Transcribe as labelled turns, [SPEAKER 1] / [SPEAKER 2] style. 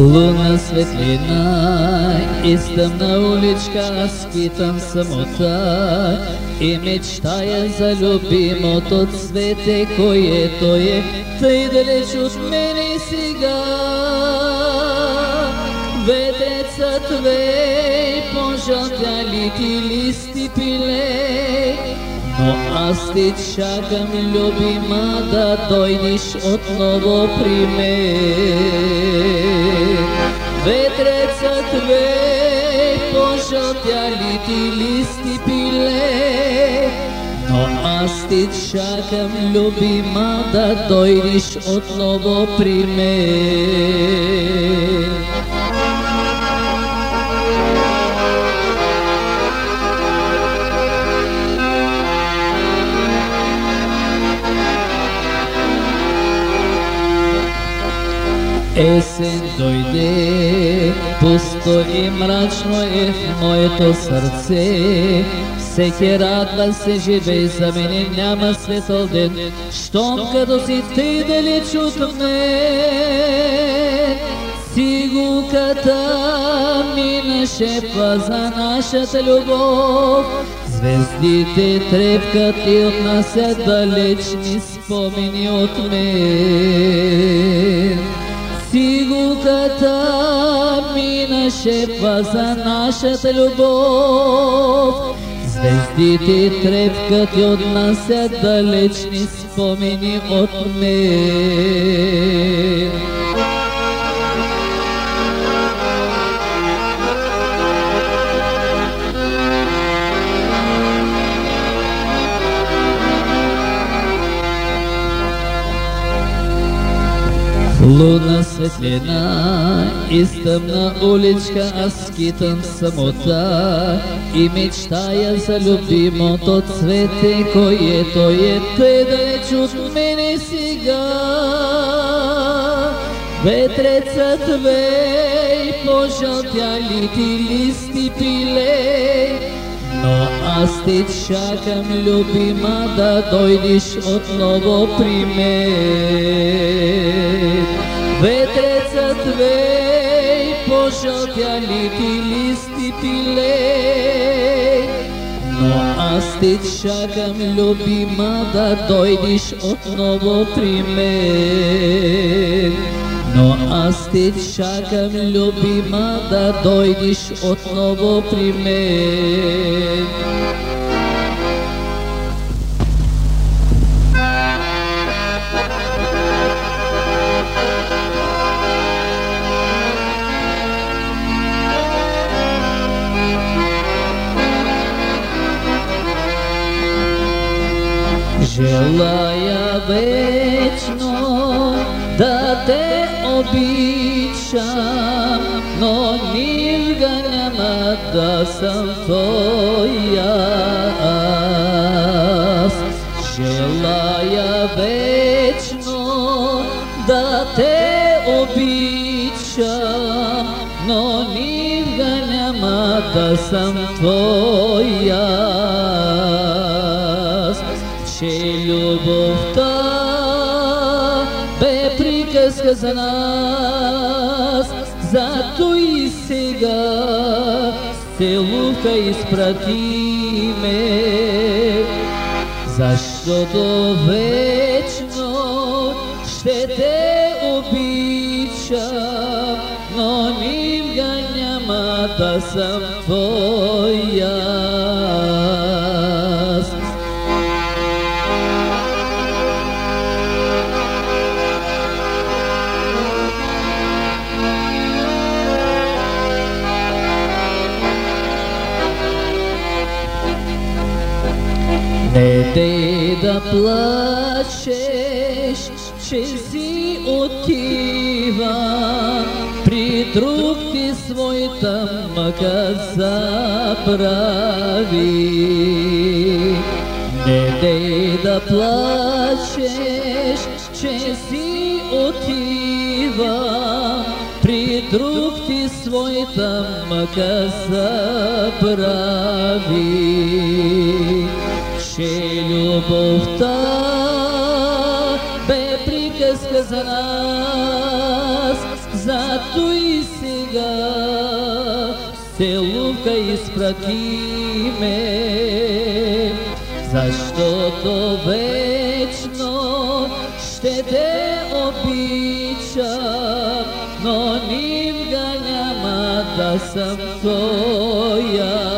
[SPEAKER 1] Луна светлина из тъмна уличка аз самота и мечтая за любимото цвете, което е тъй далеч от мене сега. Ветецът вей, пожълтяли ти листи пиле, но аз ти чакам, любима, да дойдеш отново при мен. Ветрецът вей, пожълтяли ти листи пиле, но аз ти чакам, любима, да дойдеш отново при мен. Есен дойде, пусто и мрачно е в моето сърце. Всеки радва се, живей за мене, няма светъл ден, щом като си ти далеч от мен. Сигулката минаше за нашата любов, Звездите трепкат и отнасят далечни спомени от мен. Сигулката минаше за нашата любов. Звездите трепкат и отнасят далечни спомени от мен. Луна светлина из тъмна уличка аз китам самота и мечтая за любимото цвете, което е тъй далеч от мене сега. Ветрецът вей, пожълтяли ти листи пиле, но аз те чакам, любима, да дойдеш отново при мен. Ветрецът вей, пожълтяли ти листи пиле, но аз те чакам, любима, да дойдеш отново при мен. Но аз те чакам, любима, да дойдеш отново при мен. Желая вечно да те обичам, но никога няма да съм твоя аз. Желая вечно да те обичам, но никога няма да съм приказка за нас, зато и сега целука изпрати ме, защото вечно ще те обичам, но никога няма да съм твоя. Не дей да плачеш, че си отива при друг ти своята мъка забрави. Не дей да плачеш, че си отива при друг ти своята мъка забрави Шелю бовта бе приказка за нас, зато и сега се лука изпратиме, защото вечно ще те обичам, но ним няма да съм твоя.